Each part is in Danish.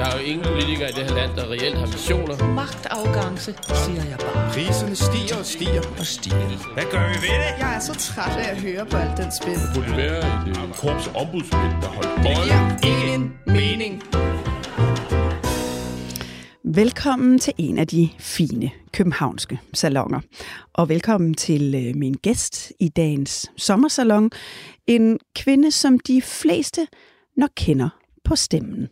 Der er jo ingen politikere i det her land, der reelt har visioner. Magtafgangse, siger jeg bare. Priserne stiger og stiger og stiger. Hvad gør vi ved det? Jeg er så træt af at høre på alt den spil. Det burde være et uh, korps ombudsmænd, der holdt Det bolden. giver ingen mening. Velkommen til en af de fine københavnske salonger. Og velkommen til øh, min gæst i dagens sommersalon. En kvinde, som de fleste nok kender på stemmen.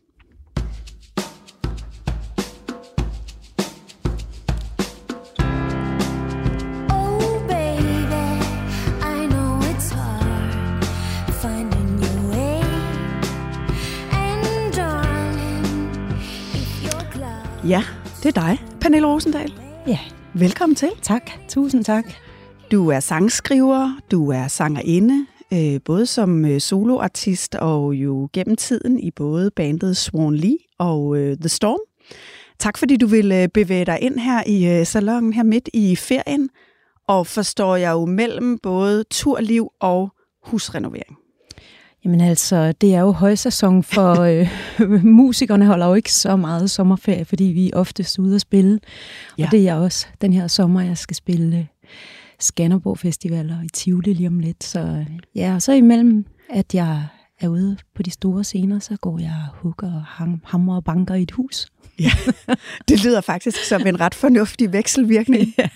Ja, det er dig, Pernille Rosendal. Ja, Velkommen til. tak. Tusind tak. Du er sangskriver, du er sangerinde, øh, både som øh, soloartist og jo gennem tiden i både bandet Swan Lee og øh, The Storm. Tak fordi du vil øh, bevæge dig ind her i øh, salongen her midt i ferien, og forstår jeg jo mellem både turliv og husrenovering. Jamen altså, det er jo højsæson for øh, musikerne holder jo ikke så meget sommerferie, fordi vi er oftest ude at spille. Ja. Og det er jeg også den her sommer, jeg skal spille øh, Skanderborg Festivaler i Tivoli lige om lidt. Så øh, ja, og så imellem, at jeg er ude på de store scener, så går jeg og hugger og ham, hammer og banker i et hus. Ja, det lyder faktisk som en ret fornuftig vekselvirkning. ja,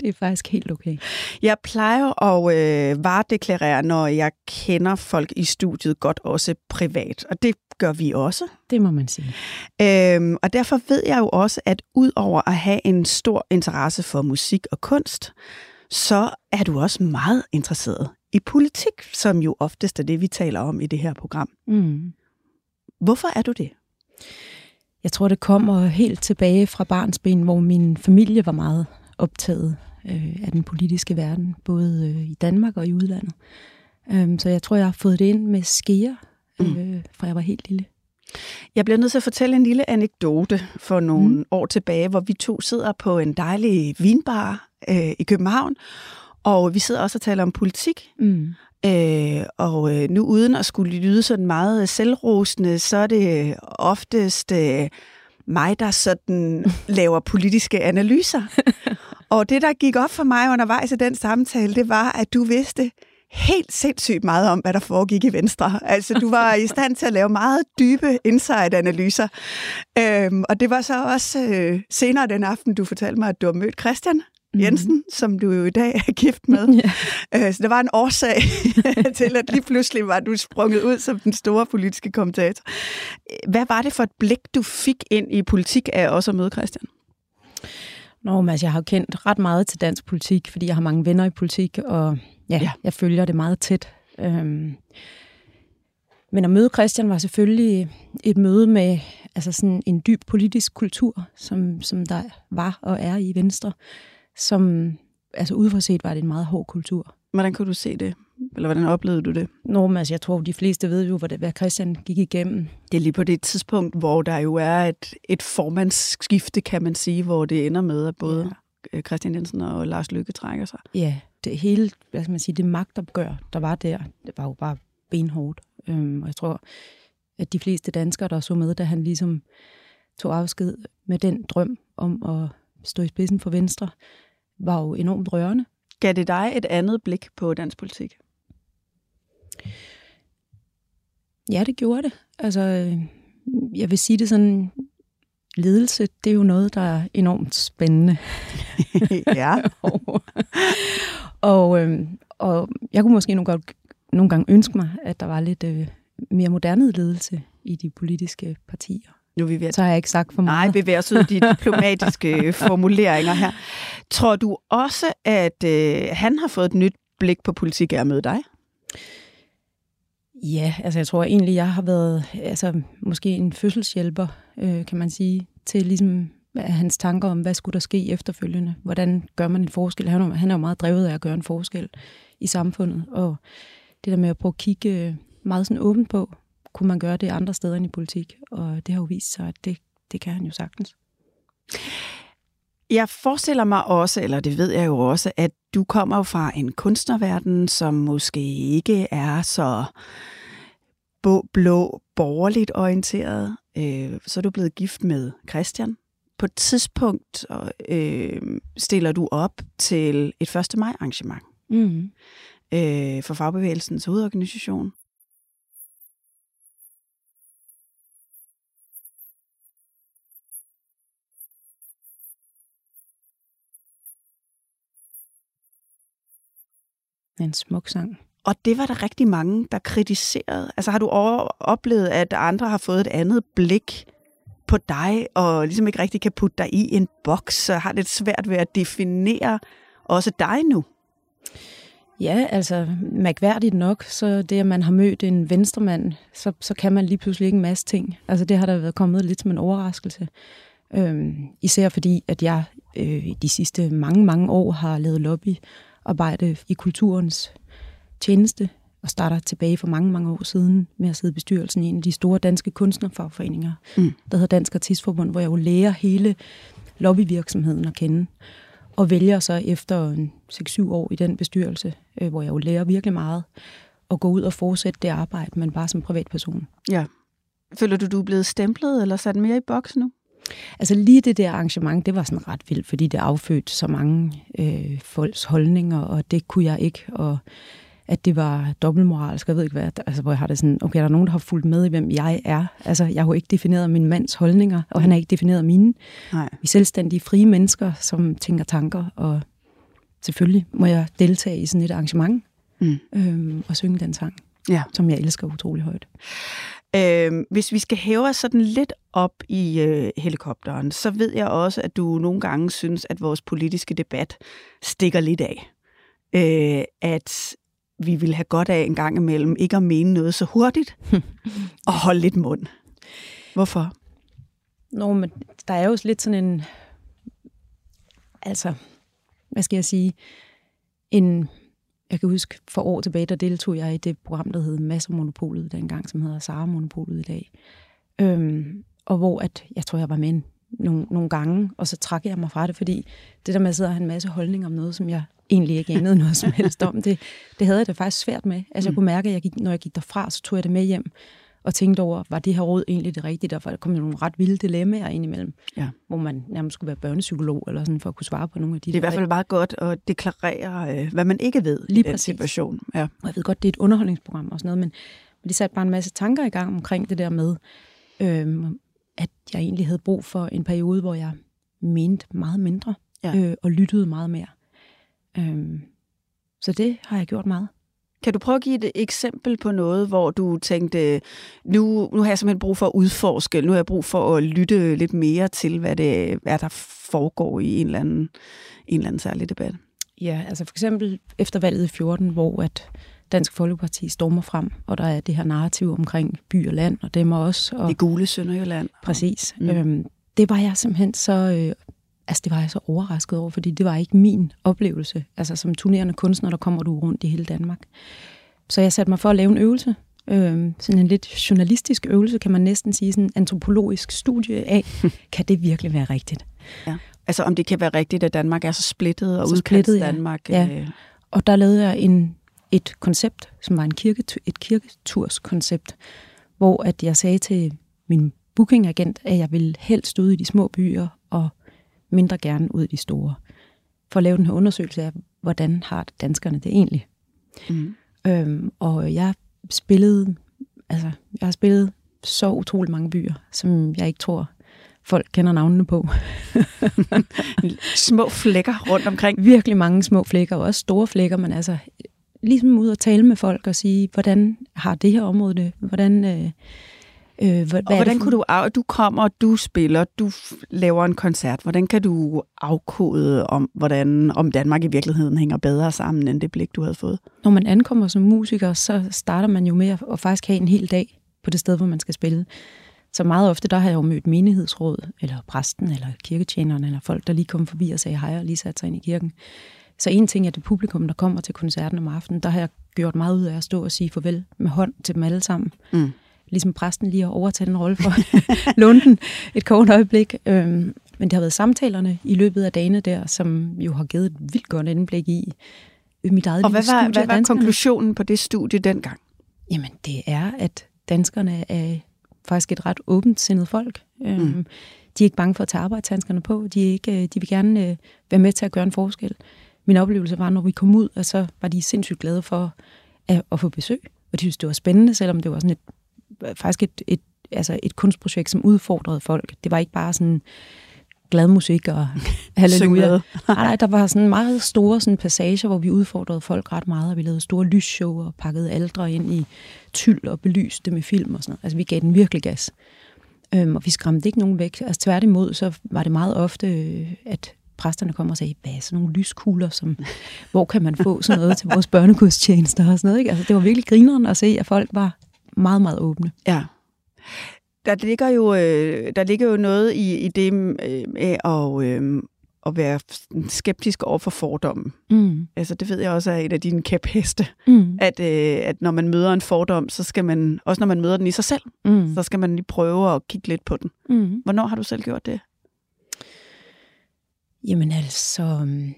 det er faktisk helt okay. Jeg plejer at øh, varedeklarere, når jeg kender folk i studiet godt også privat, og det gør vi også. Det må man sige. Øhm, og derfor ved jeg jo også, at ud over at have en stor interesse for musik og kunst, så er du også meget interesseret i politik, som jo oftest er det, vi taler om i det her program. Mm. Hvorfor er du det? Jeg tror, det kommer helt tilbage fra barnsben, hvor min familie var meget optaget øh, af den politiske verden, både øh, i Danmark og i udlandet. Um, så jeg tror, jeg har fået det ind med skeer, øh, fra jeg var helt lille. Jeg bliver nødt til at fortælle en lille anekdote for nogle mm. år tilbage, hvor vi to sidder på en dejlig vinbar øh, i København, og vi sidder også og taler om politik. Mm. Øh, og øh, nu uden at skulle lyde sådan meget selvrosende, så er det oftest øh, mig, der sådan laver politiske analyser. og det, der gik op for mig undervejs i den samtale, det var, at du vidste helt sindssygt meget om, hvad der foregik i Venstre. Altså, du var i stand til at lave meget dybe inside-analyser. Øhm, og det var så også øh, senere den aften, du fortalte mig, at du har mødt Christian Jensen, mm. som du jo i dag er gift med. Ja. Øh, så der var en årsag til, at lige pludselig var du sprunget ud som den store politiske kommentator. Hvad var det for et blik, du fik ind i politik af også at møde Christian? Nå, men altså, jeg har jo kendt ret meget til dansk politik, fordi jeg har mange venner i politik, og ja, Ja. ja. jeg følger det meget tæt. Øhm, men at møde Christian var selvfølgelig et møde med altså sådan en dyb politisk kultur, som, som der var og er i Venstre, som altså udefra set var det en meget hård kultur. Hvordan kunne du se det? Eller hvordan oplevede du det? Nå, men altså, jeg tror, de fleste ved jo, hvad Christian gik igennem. Det er lige på det tidspunkt, hvor der jo er et, et formandsskifte, kan man sige, hvor det ender med, at både ja. Christian Jensen og Lars Lykke trækker sig. Ja, det hele, hvad skal man sige, det magtopgør, der var der, det var jo bare benhårdt. Øhm, og jeg tror, at de fleste danskere, der så med, da han ligesom tog afsked med den drøm om at stå i spidsen for Venstre, var jo enormt rørende. Gav det dig et andet blik på dansk politik? Ja, det gjorde det. Altså, jeg vil sige det sådan, ledelse, det er jo noget, der er enormt spændende. ja. og, og, øhm, og jeg kunne måske nogle, gange, nogle gange ønske mig, at der var lidt øh, mere moderne ledelse i de politiske partier. Nu er vi ved at Så har jeg ikke sagt for Nej, meget. bevæger os ud i de diplomatiske formuleringer her. Tror du også, at øh, han har fået et nyt blik på politik af at møde dig? Ja, altså jeg tror egentlig, jeg har været altså, måske en fødselshjælper, øh, kan man sige, til ligesom hans tanker om, hvad skulle der ske efterfølgende? Hvordan gør man en forskel? Han er, han er jo meget drevet af at gøre en forskel i samfundet, og det der med at prøve at kigge øh, meget sådan åbent på, kunne man gøre det andre steder end i politik? Og det har jo vist sig, at det, det kan han jo sagtens. Jeg forestiller mig også, eller det ved jeg jo også, at du kommer jo fra en kunstnerverden, som måske ikke er så blå, borgerligt orienteret. Øh, så er du blevet gift med Christian. På et tidspunkt øh, stiller du op til et 1. maj arrangement Mm. øh, for fagbevægelsens hovedorganisation. En smuk sang. Og det var der rigtig mange, der kritiserede. Altså har du oplevet, at andre har fået et andet blik på dig, og ligesom ikke rigtig kan putte dig i en boks, så har det svært ved at definere også dig nu? Ja, altså mærkværdigt nok, så det, at man har mødt en venstremand, så, så kan man lige pludselig ikke en masse ting. Altså det har der været kommet lidt som en overraskelse. Øhm, især fordi, at jeg øh, de sidste mange, mange år har lavet lobbyarbejde i kulturens tjeneste, og starter tilbage for mange, mange år siden med at sidde i bestyrelsen i en af de store danske kunstnerfagforeninger, Mm. der hedder Dansk Artistforbund, hvor jeg jo lærer hele lobbyvirksomheden at kende og vælger så efter en 6-7 år i den bestyrelse, øh, hvor jeg jo lærer virkelig meget, at gå ud og fortsætte det arbejde, men bare som privatperson. Ja. Føler du, du er blevet stemplet eller sat mere i boks nu? Altså lige det der arrangement, det var sådan ret vildt, fordi det affødte så mange øh, folks holdninger, og det kunne jeg ikke, og at det var dobbeltmoralsk, jeg ved ikke hvad, altså hvor jeg har det sådan, okay, der er nogen, der har fulgt med i, hvem jeg er. Altså, jeg har jo ikke defineret min mands holdninger, og han har ikke defineret mine. Nej. Vi er selvstændige, frie mennesker, som tænker tanker, og selvfølgelig må jeg deltage i sådan et arrangement Mm. øhm, og synge den sang, Ja. som jeg elsker utrolig højt. Øh, hvis vi skal hæve os sådan lidt op i øh, helikopteren, så ved jeg også, at du nogle gange synes, at vores politiske debat stikker lidt af. Øh, at vi vil have godt af en gang imellem ikke at mene noget så hurtigt, og holde lidt mund. Hvorfor? Nå, men der er jo lidt sådan en, altså, hvad skal jeg sige, en, jeg kan huske, for år tilbage, der deltog jeg i det program, der hed Masser Monopolet dengang, som hedder Sara Monopolet i dag. Øhm, og hvor at, jeg tror, jeg var med nogle, nogle gange, og så trak jeg mig fra det, fordi det der med at sidde og have en masse holdninger om noget, som jeg egentlig ikke anede noget som helst om, det, det havde jeg det faktisk svært med. Altså jeg kunne mærke, at jeg gik, når jeg gik derfra, så tog jeg det med hjem, og tænkte over, var det her råd egentlig det rigtige? Der kom nogle ret vilde dilemmaer ind imellem, Ja. hvor man nærmest skulle være børnepsykolog, eller sådan, for at kunne svare på nogle af de Det er i der hvert fald meget godt at deklarere, øh, hvad man ikke ved Lige i den præcis. situation. Ja. Og jeg ved godt, det er et underholdningsprogram og sådan noget, men, men det satte bare en masse tanker i gang omkring det der med, øhm, at jeg egentlig havde brug for en periode, hvor jeg mente meget mindre Ja. øh, og lyttede meget mere. Øhm, så det har jeg gjort meget. Kan du prøve at give et eksempel på noget, hvor du tænkte, nu, nu har jeg simpelthen brug for at udforske, nu har jeg brug for at lytte lidt mere til, hvad, det, hvad der foregår i en eller anden, en eller anden særlig debat? Ja, altså for eksempel efter valget i 14, hvor at Dansk Folkeparti stormer frem, og der er det her narrativ omkring by og land, og dem og os. Og Det gule Sønderjylland. Præcis. Mm. Øhm, det var jeg simpelthen så... Øh, altså, det var jeg så overrasket over, fordi det var ikke min oplevelse. Altså, som turnerende kunstner, der kommer du rundt i hele Danmark. Så jeg satte mig for at lave en øvelse. Øhm, sådan en lidt journalistisk øvelse, kan man næsten sige. Sådan en antropologisk studie af, kan det virkelig være rigtigt? Altså om det kan være rigtigt, at Danmark er så splittet og Så splittet, ja. Danmark. Ja. øh, Og der lavede jeg en, et koncept, som var en kirke, et kirketurskoncept, hvor at jeg sagde til min bookingagent, at jeg ville helst ud i de små byer mindre gerne ud i de store. For at lave den her undersøgelse af, hvordan har danskerne det egentlig. Mm. Øhm, og jeg spillede, altså jeg har spillet så utrolig mange byer, som jeg ikke tror, folk kender navnene på. Små flækker rundt omkring. virkelig mange små flækker, og også store flækker, men altså ligesom ud og tale med folk og sige, hvordan har det her område det? Hvordan, øh, øh, hvad, Og hvordan kunne du, du kommer, du spiller, du laver en koncert. Hvordan kan du afkode om, hvordan, om Danmark i virkeligheden hænger bedre sammen, end det blik, du havde fået? Når man ankommer som musiker, så starter man jo med at, at faktisk have en hel dag på det sted, hvor man skal spille. Så meget ofte, der har jeg jo mødt menighedsråd, eller præsten, eller kirketjeneren, eller folk, der lige kom forbi og sagde hej og lige satte sig ind i kirken. Så en ting er det publikum, der kommer til koncerten om aftenen. Der har jeg gjort meget ud af at stå og sige farvel med hånd til dem alle sammen. Mm. Ligesom præsten lige har overtaget den rolle for Lunden et kort øjeblik. Øhm, men det har været samtalerne i løbet af dagene der, som jo har givet et vildt godt indblik i mit eget Og hvad var, hvad var konklusionen på det studie dengang? Jamen, det er, at danskerne er faktisk et ret åbent sindet folk. Mm. De er ikke bange for at tage arbejdshandskerne på. De, er ikke, øh, de vil gerne øh, være med til at gøre en forskel. Min oplevelse var, når vi kom ud, og så var de sindssygt glade for at, at få besøg. Og de synes, det var spændende, selvom det var sådan et, faktisk et, et, altså et kunstprojekt, som udfordrede folk. Det var ikke bare sådan glad musik og halleluja. nej, nej, der var sådan meget store sådan passager, hvor vi udfordrede folk ret meget, og vi lavede store lysshow og pakkede aldre ind i tyld og belyste med film og sådan noget. Altså, vi gav den virkelig gas. Øhm, og vi skræmte ikke nogen væk. Altså, tværtimod, så var det meget ofte, øh, at præsterne kom og sagde, hvad er sådan nogle lyskugler, som, hvor kan man få sådan noget til vores børnegudstjenester og sådan noget. Ikke? Altså, det var virkelig grineren at se, at folk var meget, meget åbne. Ja. Der ligger jo, øh, der ligger jo noget i, i det øh, med at, øh, at være skeptisk over for fordommen. Mm. Altså, det ved jeg også er et af dine kæpheste, Mm. at, øh, at når man møder en fordom, så skal man, også når man møder den i sig selv, Mm. så skal man lige prøve at kigge lidt på den. Mm. Hvornår har du selv gjort det? Jamen altså, øhm,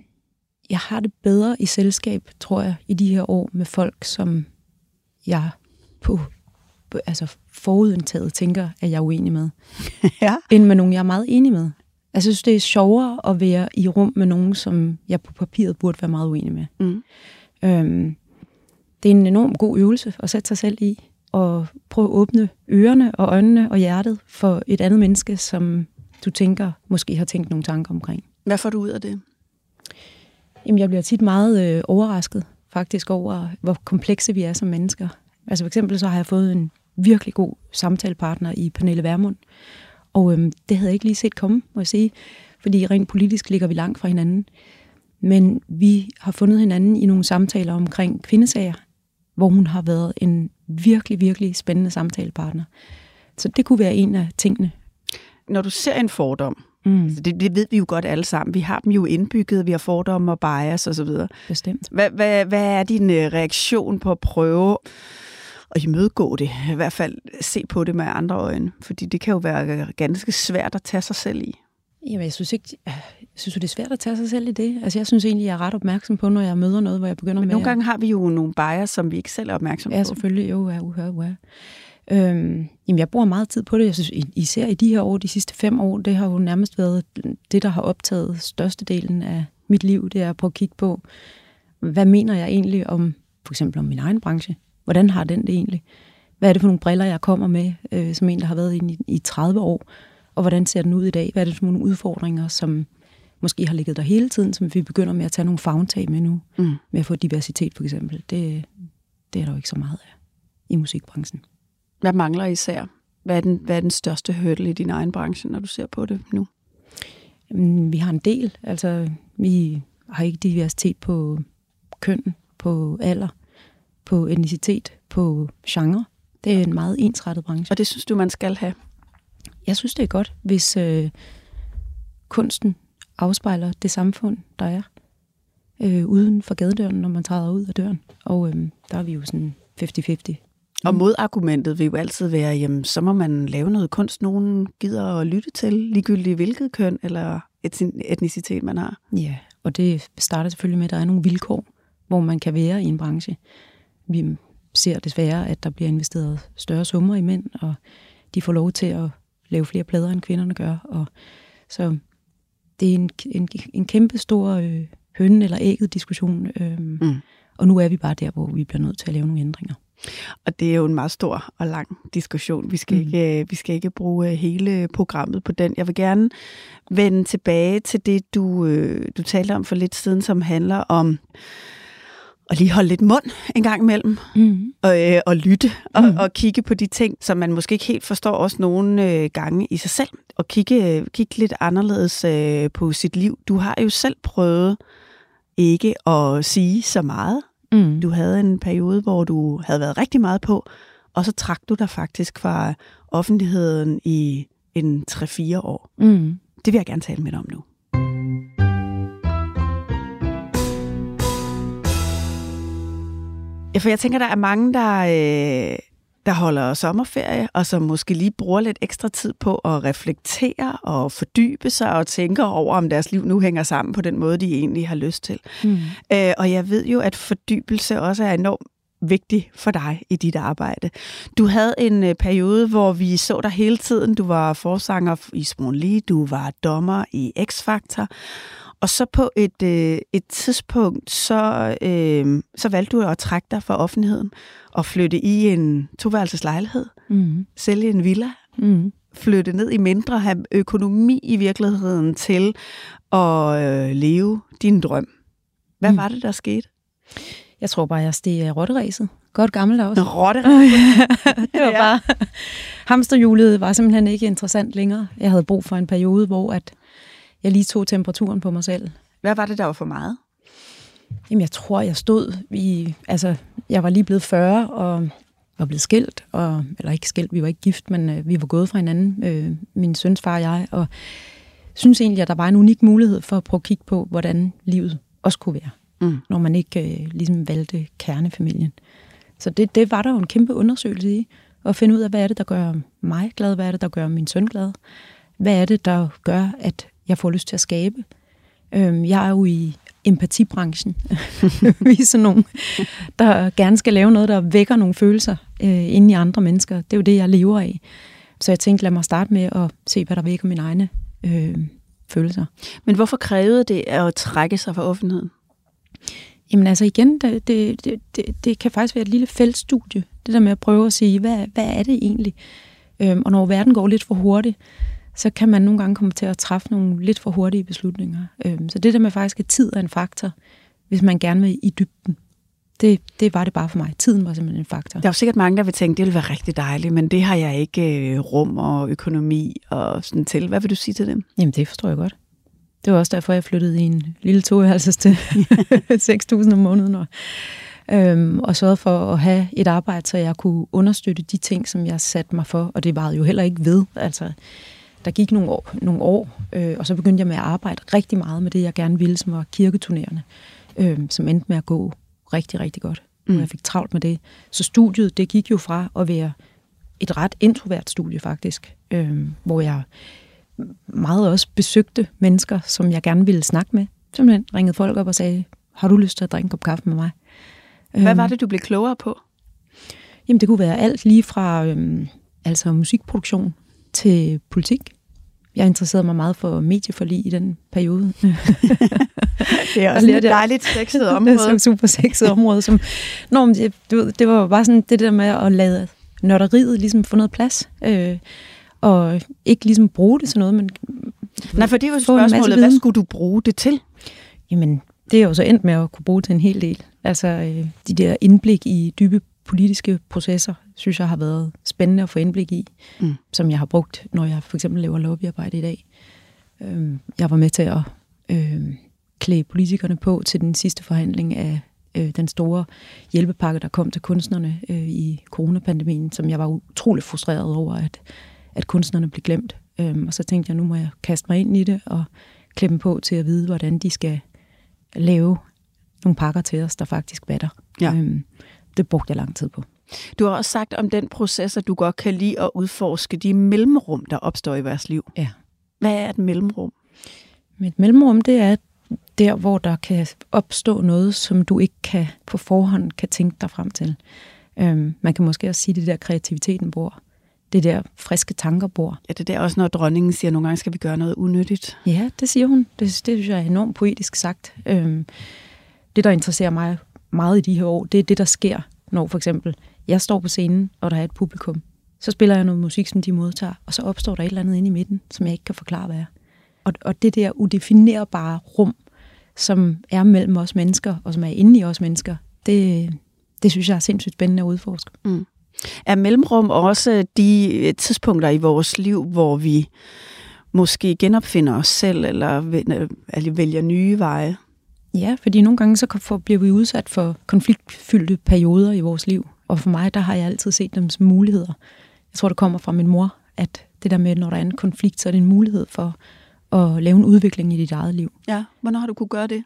jeg har det bedre i selskab, tror jeg, i de her år med folk, som jeg på, på altså forudindtaget tænker, at jeg er uenig med, Ja. end med nogen, jeg er meget enig med. Altså, jeg synes, det er sjovere at være i rum med nogen, som jeg på papiret burde være meget uenig med. Mm. Øhm, det er en enorm god øvelse at sætte sig selv i, og prøve at åbne ørerne og øjnene og hjertet for et andet menneske, som du tænker, måske har tænkt nogle tanker omkring. Hvad får du ud af det? Jamen, jeg bliver tit meget øh, overrasket faktisk over, hvor komplekse vi er som mennesker. Altså for eksempel så har jeg fået en virkelig god samtalepartner i Pernille Vermund, og øhm, det havde jeg ikke lige set komme, må jeg sige, fordi rent politisk ligger vi langt fra hinanden. Men vi har fundet hinanden i nogle samtaler omkring kvindesager, hvor hun har været en virkelig, virkelig spændende samtalepartner. Så det kunne være en af tingene. Når du ser en fordom, Mm, altså det, det ved vi jo godt alle sammen, vi har dem jo indbygget, vi har fordomme og bias osv. bestemt. Hvad, hvad, hvad er din øh, reaktion på at prøve at imødegå det? I hvert fald se på det med andre øjne. Fordi det kan jo være ganske svært at tage sig selv i. Jamen, jeg synes ikke, jeg synes, det er svært at tage sig selv i det. Altså, jeg synes egentlig, jeg er ret opmærksom på, når jeg møder noget, hvor jeg begynder Men med... nogle at- gange har vi jo nogle bias, som vi ikke selv er opmærksom Ja, på. selvfølgelig. Jo, ja, uha, uha. Øhm, jamen, jeg bruger meget tid på det. Jeg synes, især i de her år, de sidste fem år, det har jo nærmest været det, der har optaget størstedelen af mit liv. Det er at prøve at kigge på, hvad mener jeg egentlig om, for eksempel om min egen branche? Hvordan har den det egentlig? Hvad er det for nogle briller, jeg kommer med, øh, som en, der har været inde i, i 30 år? Og hvordan ser den ud i dag? Hvad er det for nogle udfordringer, som måske har ligget der hele tiden, som vi begynder med at tage nogle fagntag med nu? Mm. Med at få diversitet, for eksempel. Det, det er der jo ikke så meget af i musikbranchen. Hvad mangler især? Hvad er, den, hvad er den største hurdle i din egen branche, når du ser på det nu? Jamen, vi har en del. Altså, vi har ikke diversitet på køn, på alder, på etnicitet, på genre. Det er en meget ensrettet branche. Og det synes du, man skal have? Jeg synes, det er godt, hvis øh, kunsten afspejler det samfund, der er øh, uden for gadedøren, når man træder ud af døren. Og øh, der er vi jo sådan 50-50. Og modargumentet vil jo altid være, jamen, så må man lave noget kunst, nogen gider at lytte til, ligegyldigt hvilket køn eller et- etnicitet man har. Ja, og det starter selvfølgelig med, at der er nogle vilkår, hvor man kan være i en branche. Vi ser desværre, at der bliver investeret større summer i mænd, og de får lov til at lave flere plader, end kvinderne gør. Og så det er en, en, en kæmpe stor øh, hønnen eller ægget diskussion. Øh, Mm. Og nu er vi bare der, hvor vi bliver nødt til at lave nogle ændringer. Og det er jo en meget stor og lang diskussion. Vi skal, Mm. ikke, øh, vi skal ikke bruge øh, hele programmet på den. Jeg vil gerne vende tilbage til det, du, øh, du talte om for lidt siden, som handler om at lige holde lidt mund en gang imellem, Mm. og, øh, og lytte og, mm. og kigge på de ting, som man måske ikke helt forstår også nogle øh, gange i sig selv, og kigge, øh, kigge lidt anderledes øh, på sit liv. Du har jo selv prøvet ikke at sige så meget. Mm. Du havde en periode, hvor du havde været rigtig meget på, og så trak du dig faktisk fra offentligheden i en 3-4 år. Mm. Det vil jeg gerne tale med dig om nu. Ja, for jeg tænker, der er mange, der, øh, der holder sommerferie, og som måske lige bruger lidt ekstra tid på at reflektere og fordybe sig og tænke over, om deres liv nu hænger sammen på den måde, de egentlig har lyst til. Mm. Øh, og jeg ved jo, at fordybelse også er enormt vigtig for dig i dit arbejde. Du havde en øh, periode, hvor vi så dig hele tiden. Du var forsanger i Small Lee, du var dommer i X-Factor, og så på et, øh, et tidspunkt, så, øh, så valgte du at trække dig fra offentligheden og flytte i en toværelseslejlighed, Mm. sælge en villa, Mm. flytte ned i mindre, have økonomi i virkeligheden til at øh, leve din drøm. Hvad Mm. var det, der skete? Jeg tror bare, jeg steg rotteræset. Godt gammeldags. Rotte. det var bare... Hamsterhjulet var simpelthen ikke interessant længere. Jeg havde brug for en periode, hvor at jeg lige tog temperaturen på mig selv. Hvad var det, der var for meget? Jamen, jeg tror, jeg stod i... Altså, jeg var lige blevet 40 og var blevet skilt. Og, eller ikke skilt, vi var ikke gift, men øh, vi var gået fra hinanden, øh, min søns far og jeg. Og synes egentlig, at der var en unik mulighed for at prøve at kigge på, hvordan livet også kunne være. Mm. Når man ikke øh, ligesom valgte kernefamilien. Så det, det var der jo en kæmpe undersøgelse i. At finde ud af, hvad er det, der gør mig glad? Hvad er det, der gør min søn glad? Hvad er det, der gør, at jeg får lyst til at skabe? Øhm, jeg er jo i empatibranchen. Vi er sådan nogle, der gerne skal lave noget, der vækker nogle følelser øh, inde i andre mennesker. Det er jo det, jeg lever af. Så jeg tænkte, lad mig starte med at se, hvad der vækker mine egne øh, følelser. Men hvorfor krævede det at trække sig fra offentligheden? Jamen altså igen, det, det, det, det, det kan faktisk være et lille feltstudie. Det der med at prøve at sige, hvad, hvad er det egentlig? Øhm, og når verden går lidt for hurtigt, så kan man nogle gange komme til at træffe nogle lidt for hurtige beslutninger. Øhm, så det der med faktisk, at tid er en faktor, hvis man gerne vil i dybden. Det, det var det bare for mig. Tiden var simpelthen en faktor. Der er jo sikkert mange, der vil tænke, det ville være rigtig dejligt, men det har jeg ikke øh, rum og økonomi og sådan til. Hvad vil du sige til dem? Jamen, det forstår jeg godt. Det var også derfor, jeg flyttede i en lille toværelses til 6.000 om måneden. Og, øhm, og sørgede for at have et arbejde, så jeg kunne understøtte de ting, som jeg satte mig for. Og det var jo heller ikke ved. Altså, der gik nogle år, nogle år øh, og så begyndte jeg med at arbejde rigtig meget med det, jeg gerne ville, som var kirketurnerende, øh, som endte med at gå rigtig, rigtig godt. Mm. Og jeg fik travlt med det. Så studiet, det gik jo fra at være et ret introvert studie faktisk, øh, hvor jeg meget også besøgte mennesker, som jeg gerne ville snakke med. Simpelthen ringede folk op og sagde, har du lyst til at drikke en kop kaffe med mig? Hvad Øhm, var det, du blev klogere på? Jamen, det kunne være alt lige fra øhm, altså musikproduktion til politik. Jeg interesserede mig meget for medieforlig i den periode. Det er også et dejligt sexet som super sexet område. Som, Nå, men det, du ved, det var bare sådan det der med at lade nørderiet ligesom få noget plads. Øh, og ikke ligesom bruge det til noget, men Nej, for det er masse spørgsmålet, hvad skulle du bruge det til? Jamen, det er jo så endt med at kunne bruge til en hel del. Altså, øh, de der indblik i dybe politiske processer, synes jeg har været spændende at få indblik i, Mm. som jeg har brugt, når jeg for eksempel laver lobbyarbejde i dag. Øhm, jeg var med til at øh, klæde politikerne på til den sidste forhandling af øh, den store hjælpepakke, der kom til kunstnerne øh, i coronapandemien, som jeg var utrolig frustreret over, at, at kunstnerne blev glemt. Øhm, og så tænkte jeg, nu må jeg kaste mig ind i det og dem på til at vide, hvordan de skal lave nogle pakker til os, der faktisk batter. Ja. Øhm, det brugte jeg lang tid på. Du har også sagt om den proces, at du godt kan lide at udforske de mellemrum, der opstår i vores liv. Ja. Hvad er et mellemrum? Et mellemrum, det er der, hvor der kan opstå noget, som du ikke kan på forhånd kan tænke dig frem til. Øhm, man kan måske også sige, det der kreativiteten bor. Det der friske tanker bor. Ja, det er der også, når dronningen siger, at nogle gange skal vi gøre noget unyttigt. Ja, det siger hun. Det, det synes jeg er enormt poetisk sagt. Øhm, det, der interesserer mig meget i de her år, det er det, der sker, når for eksempel jeg står på scenen, og der er et publikum. Så spiller jeg noget musik, som de modtager, og så opstår der et eller andet inde i midten, som jeg ikke kan forklare, hvad er. Og, og det der udefinerbare rum, som er mellem os mennesker, og som er inde i os mennesker, det, det synes jeg er sindssygt spændende at udforske. Mm. Er mellemrum også de øh, tidspunkter i vores liv, hvor vi måske genopfinder os selv, eller vælger nye veje? Ja, fordi nogle gange så bliver vi udsat for konfliktfyldte perioder i vores liv. Og for mig, der har jeg altid set dem som muligheder. Jeg tror, det kommer fra min mor, at det der med, når der er en konflikt, så er det en mulighed for at lave en udvikling i dit eget liv. Ja, hvornår har du kunne gøre det?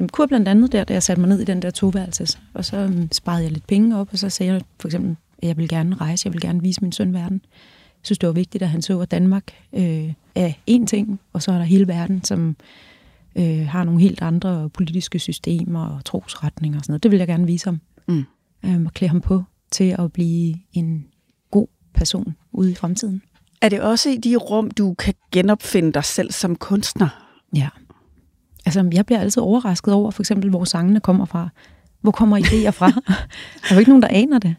Jamen, kunne blandt andet der, da jeg satte mig ned i den der toværelses, og så um, sparede jeg lidt penge op, og så sagde jeg for eksempel, at jeg vil gerne rejse, jeg vil gerne vise min søn verden. Jeg synes, det var vigtigt, at han så, at Danmark øh, er én ting, og så er der hele verden, som øh, har nogle helt andre politiske systemer og trosretninger og sådan noget. Det vil jeg gerne vise ham. Mm. Øh, og klæde ham på til at blive en god person ude i fremtiden. Er det også i de rum, du kan genopfinde dig selv som kunstner? Ja. Altså, jeg bliver altid overrasket over, for eksempel, hvor sangene kommer fra. Hvor kommer idéer fra? der er jo ikke nogen, der aner det.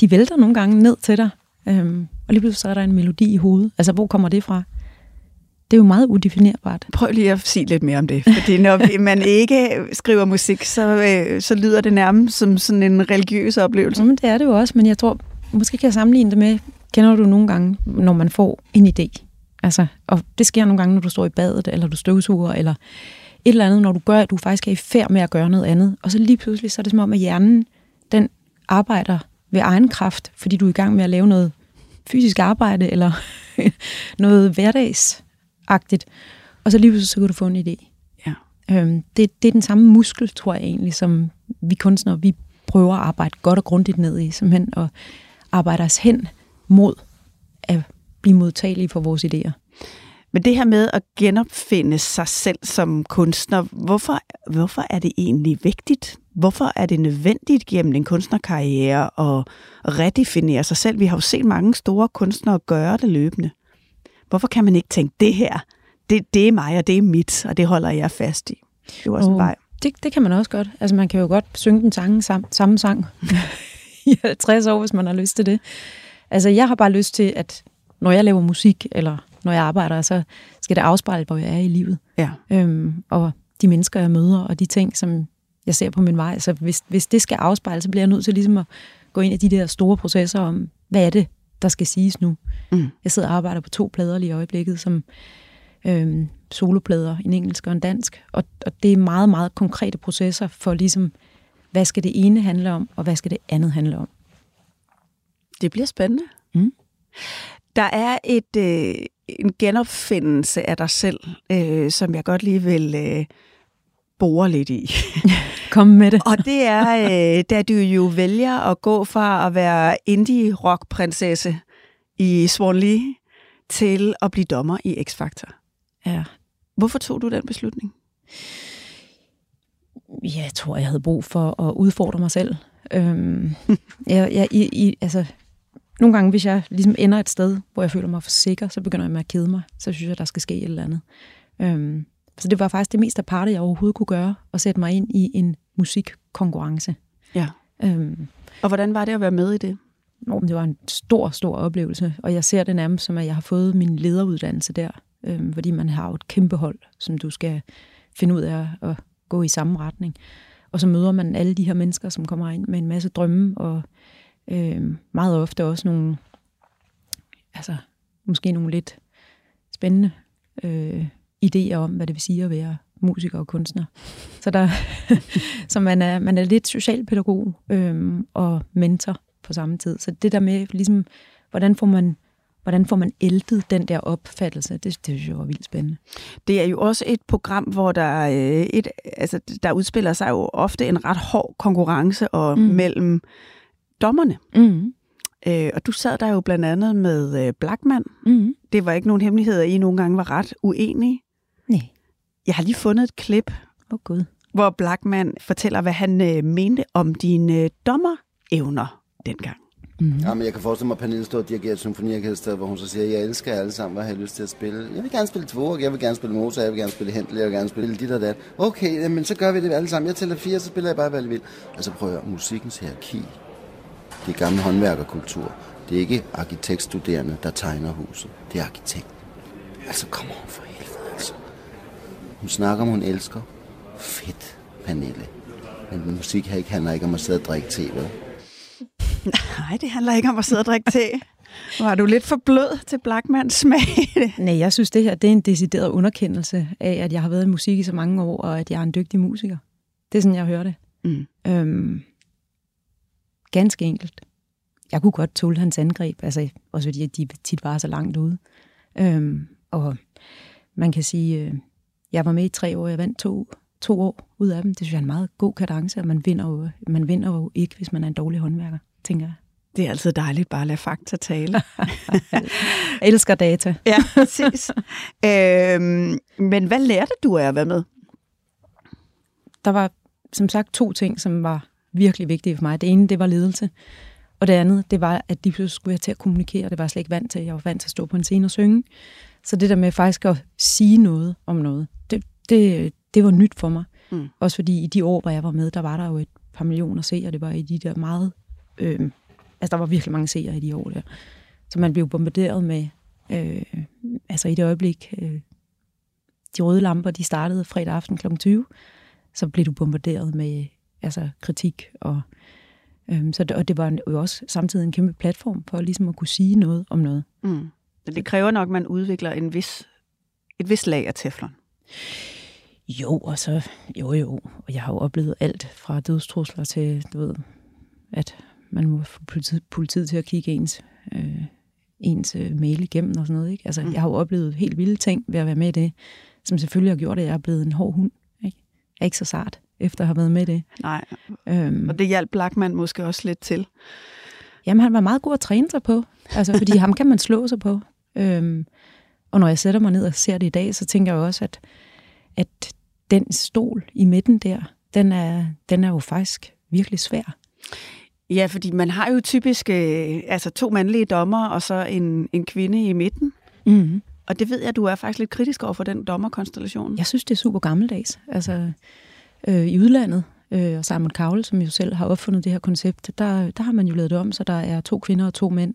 De vælter nogle gange ned til dig, øhm, og lige pludselig så er der en melodi i hovedet. Altså, hvor kommer det fra? Det er jo meget udefinerbart. Prøv lige at sige lidt mere om det. Fordi når man ikke skriver musik, så, øh, så lyder det nærmest som sådan en religiøs oplevelse. Jamen, det er det jo også, men jeg tror, måske kan jeg sammenligne det med, kender du nogle gange, når man får en idé? Altså, og det sker nogle gange, når du står i badet, eller du støvsuger, eller et eller andet, når du gør, at du faktisk er i færd med at gøre noget andet. Og så lige pludselig, så er det som om, at hjernen, den arbejder ved egen kraft, fordi du er i gang med at lave noget fysisk arbejde, eller noget hverdagsagtigt. Og så lige pludselig, så kan du få en idé. Ja. Øhm, det, det er den samme muskel, tror jeg egentlig, som vi kunstnere, vi prøver at arbejde godt og grundigt ned i, simpelthen, og arbejde os hen mod at blive modtagelige for vores idéer. Men det her med at genopfinde sig selv som kunstner, hvorfor, hvorfor er det egentlig vigtigt? Hvorfor er det nødvendigt gennem en kunstnerkarriere at redefinere sig selv? Vi har jo set mange store kunstnere gøre det løbende. Hvorfor kan man ikke tænke, det her, det, det er mig, og det er mit, og det holder jeg fast i? Det er også en Og vej. Det, det kan man også godt. Altså man kan jo godt synge den sang, sam, samme sang i 50 år, hvis man har lyst til det. Altså jeg har bare lyst til, at når jeg laver musik, eller når jeg arbejder, så skal det afspejle, hvor jeg er i livet. Ja. Øhm, og de mennesker, jeg møder, og de ting, som jeg ser på min vej. Så hvis, hvis det skal afspejle, så bliver jeg nødt til ligesom at gå ind i de der store processer om, hvad er det, der skal siges nu. Mm. Jeg sidder og arbejder på to plader lige i øjeblikket, som øhm, soloplader, en engelsk og en dansk. Og, og det er meget, meget konkrete processer for ligesom, hvad skal det ene handle om, og hvad skal det andet handle om. Det bliver spændende. Mm. Der er et, øh, en genopfindelse af dig selv, øh, som jeg godt lige vil øh, bore lidt i. Kom med det. Og det er, øh, da du jo vælger at gå fra at være indie-rock-prinsesse i Swan Lee til at blive dommer i X-Factor. Ja. Hvorfor tog du den beslutning? Jeg tror, jeg havde brug for at udfordre mig selv. Øhm, jeg, jeg, i, i, altså, nogle gange, hvis jeg ligesom ender et sted, hvor jeg føler mig for sikker, så begynder jeg med at kede mig. Så synes jeg, der skal ske et eller andet. Øhm, så det var faktisk det mest aparte, jeg overhovedet kunne gøre, at sætte mig ind i en musikkonkurrence. Ja. Øhm, Og hvordan var det at være med i det? Nå, det var en stor, stor oplevelse, og jeg ser det nærmest som, at jeg har fået min lederuddannelse der, øhm, fordi man har jo et kæmpe hold, som du skal finde ud af at gå i samme retning. Og så møder man alle de her mennesker, som kommer ind med en masse drømme, og øhm, meget ofte også nogle, altså måske nogle lidt spændende øh, idéer om, hvad det vil sige at være musiker og kunstner. Så, der, så man, er, man er lidt socialpædagog øhm, og mentor på samme tid. Så det der med, ligesom, hvordan får man, hvordan får man ældet den der opfattelse, det, det synes jeg var vildt spændende. Det er jo også et program, hvor der, øh, et, altså, der udspiller sig jo ofte en ret hård konkurrence og. Mm. mellem dommerne. Mm. Øh, og du sad der jo blandt andet med øh, Blackman. Mm. Det var ikke nogen hemmelighed, at I nogle gange var ret uenige. Jeg har lige fundet et klip, oh, gud. hvor Blackman fortæller, hvad han øh, mente om dine øh, dommerevner dengang. Mm. Ja, men jeg kan forestille mig, at Pernille står og dirigerer et symfoniorkester, hvor hun så siger, jeg elsker jer alle sammen, hvad har jeg lyst til at spille? Jeg vil gerne spille Dvorak, jeg vil gerne spille Mozart, jeg vil gerne spille Händel, jeg vil gerne spille dit og dat. Okay, men så gør vi det alle sammen. Jeg tæller fire, så spiller jeg bare, hvad jeg vil. Og så prøver jeg musikkens hierarki. Det er gammel håndværkerkultur. Det er ikke arkitektstuderende, der tegner huset. Det er arkitekt. Altså, kom on for altså. Hun snakker om, hun elsker. Fedt, Pernille. Men musik her ikke handler ikke om at sidde og drikke te, vel? Nej, det handler ikke om at sidde og drikke te. Var du lidt for blød til Blackmans smag? Nej, jeg synes, det her det er en decideret underkendelse af, at jeg har været i musik i så mange år, og at jeg er en dygtig musiker. Det er sådan, jeg hører det. Mm. Øhm, ganske enkelt. Jeg kunne godt tåle hans angreb, altså også fordi de tit var så langt ude. Øhm, og man kan sige, øh, jeg var med i tre år, jeg vandt to to år ud af dem. Det synes jeg er en meget god kadence, og man vinder jo, man vinder jo ikke, hvis man er en dårlig håndværker, tænker jeg. Det er altid dejligt bare at lade fakta tale. jeg elsker data. ja, præcis. øhm, men hvad lærte du af at være med? Der var som sagt to ting, som var virkelig vigtige for mig. Det ene, det var ledelse. Og det andet, det var, at de pludselig skulle jeg til at kommunikere. Det var jeg slet ikke vant til. Jeg var vant til at stå på en scene og synge. Så det der med faktisk at sige noget om noget, det, det, det var nyt for mig. Mm. Også fordi i de år, hvor jeg var med, der var der jo et par millioner seere. Det var i de der meget... Øh, altså, der var virkelig mange seere i de år der. Så man blev bombarderet med... Øh, altså, i det øjeblik, øh, de røde lamper, de startede fredag aften kl. 20, så blev du bombarderet med altså, kritik. Og, øhm, så det, og det var jo også samtidig en kæmpe platform for ligesom at kunne sige noget om noget. Mm. Så det kræver nok, at man udvikler en vis, et vis lag af teflon. Jo, og så, jo jo, og jeg har jo oplevet alt fra dødstrusler til, du ved, at man må få politiet, politiet til at kigge ens, øh, ens øh, mail igennem og sådan noget. Ikke? Altså, mm. jeg har jo oplevet helt vilde ting ved at være med i det, som selvfølgelig har gjort, at jeg er blevet en hård hund. Ikke? Jeg er ikke så sart, efter at have været med i det. Nej, øhm, og det hjalp Blackman måske også lidt til. Jamen, han var meget god at træne sig på, altså, fordi ham kan man slå sig på. Øhm, og når jeg sætter mig ned og ser det i dag, så tænker jeg også, at, at den stol i midten der, den er, den er jo faktisk virkelig svær. Ja, fordi man har jo typisk øh, altså to mandlige dommer og så en, en kvinde i midten. Mm-hmm. Og det ved jeg, du er faktisk lidt kritisk over for den dommerkonstellation. Jeg synes, det er super gammeldags. Altså, øh, i udlandet, øh, og Simon Cowell, som jo selv har opfundet det her koncept, der, der har man jo lavet det om, så der er to kvinder og to mænd.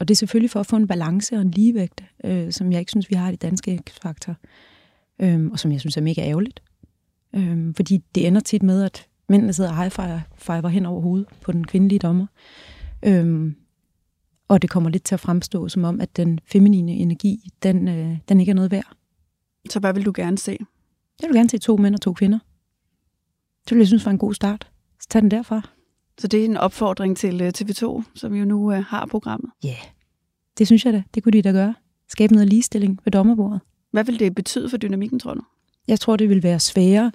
Og det er selvfølgelig for at få en balance og en ligevægt, øh, som jeg ikke synes, vi har i det danske X-faktor. Øh, og som jeg synes er mega ærgerligt. Øh, fordi det ender tit med, at mændene sidder og high-fiver hen over hovedet på den kvindelige dommer. Øh, og det kommer lidt til at fremstå som om, at den feminine energi, den, øh, den ikke er noget værd. Så hvad vil du gerne se? Jeg vil gerne se to mænd og to kvinder. Det vil jeg synes var en god start. Så tag den derfra. Så det er en opfordring til øh, TV2, som jo nu uh, har programmet? Ja, yeah. det synes jeg da. Det kunne de da gøre. Skabe noget ligestilling ved dommerbordet. Hvad vil det betyde for dynamikken, tror du? Jeg tror, det vil være sværere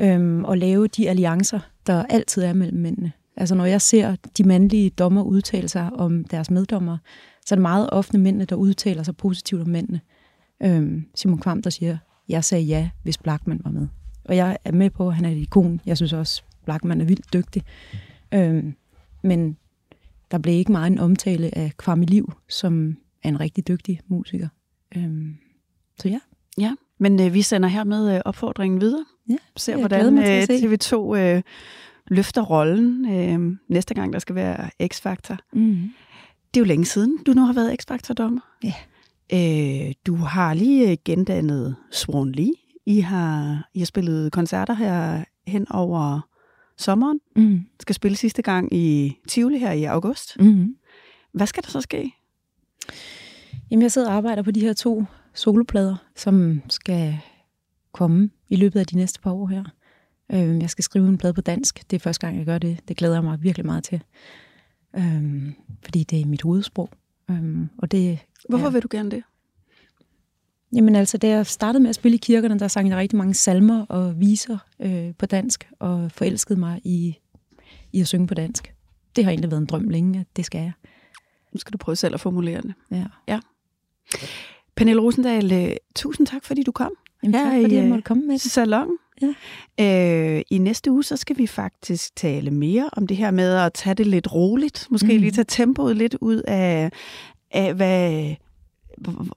øhm, at lave de alliancer, der altid er mellem mændene. Altså når jeg ser de mandlige dommer udtale sig om deres meddommer, så er det meget ofte mændene, der udtaler sig positivt om mændene. Øhm, Simon Kvam, der siger, jeg sagde ja, hvis Blackman var med. Og jeg er med på, at han er et ikon. Jeg synes også, Blackman er vildt dygtig. Øhm, men der blev ikke meget en omtale af Kwame Liv, som er en rigtig dygtig musiker. Øhm, så ja. Ja, men øh, vi sender her med øh, opfordringen videre. Ja, Ser, hvordan øh, TV2 øh, løfter rollen øh, næste gang, der skal være X-Factor. Mm. Det er jo længe siden, du nu har været X-Factor-dommer. Ja. Øh, du har lige øh, gendannet Swan Lee. I har, I har spillet koncerter her hen over sommeren. Mm. Skal spille sidste gang i Tivoli her i august. Mm. Hvad skal der så ske? Jamen, jeg sidder og arbejder på de her to soloplader, som skal komme i løbet af de næste par år her. Øh, jeg skal skrive en plade på dansk. Det er første gang, jeg gør det. Det glæder jeg mig virkelig meget til. Øh, fordi det er mit hovedsprog. Øh, og det, Hvorfor ja. vil du gerne det? Jamen altså, da jeg startede med at spille i kirkerne, der sang jeg rigtig mange salmer og viser øh, på dansk, og forelskede mig i, i at synge på dansk. Det har egentlig været en drøm længe, at det skal jeg. Nu skal du prøve selv at formulere det. Ja. ja. Pernille Rosendal, øh, tusind tak, fordi du kom. Jamen, tak, fordi jeg måtte komme med det. Salon. Ja. Øh, I næste uge, så skal vi faktisk tale mere om det her med at tage det lidt roligt. Måske mm. lige tage tempoet lidt ud af, af hvad,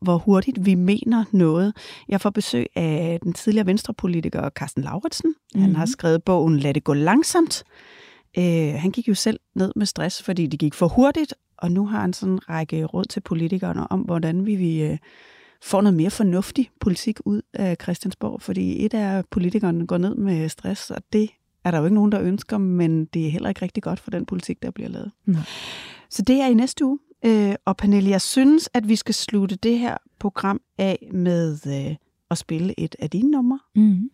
hvor hurtigt vi mener noget. Jeg får besøg af den tidligere venstrepolitiker Carsten Lauritsen. Mm. Han har skrevet bogen Lad det gå langsomt. Øh, han gik jo selv ned med stress, fordi det gik for hurtigt, og nu har han sådan en række råd til politikerne om, hvordan vi, vi øh, får noget mere fornuftig politik ud af Christiansborg, fordi et af politikerne går ned med stress, og det er der jo ikke nogen, der ønsker, men det er heller ikke rigtig godt for den politik, der bliver lavet. Nej. Så det er i næste uge. Øh, og Pernille, jeg synes, at vi skal slutte det her program af med øh, at spille et af dine numre. Mm.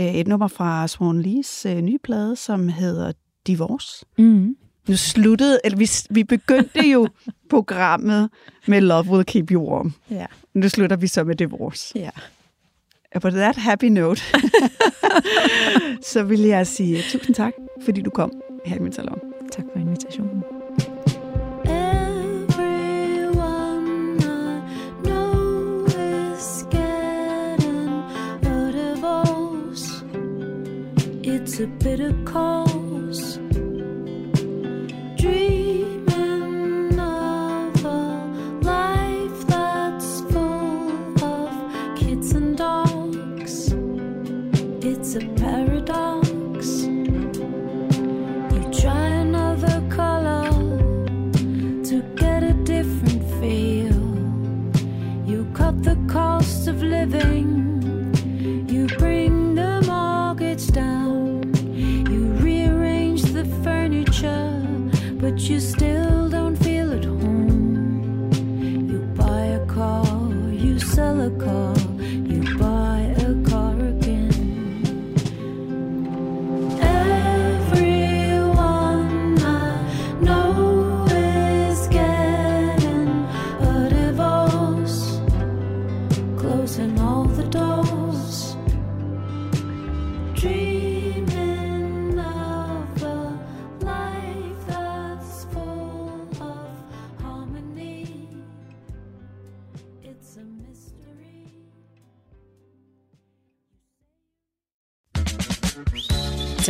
Øh, et nummer fra Swan Lees øh, nye plade, som hedder Divorce. Mm. Nu sluttede, eller vi, vi begyndte jo programmet med Love Will Keep You Warm. Ja. Nu slutter vi så med Divorce. Ja. på that happy note, så vil jeg sige tusind tak, fordi du kom her i min salon. Tak for invitationen. It's a bitter cause. Dreaming of a life that's full of kids and dogs. It's a paradox. You try another color to get a different feel. You cut the cost of living.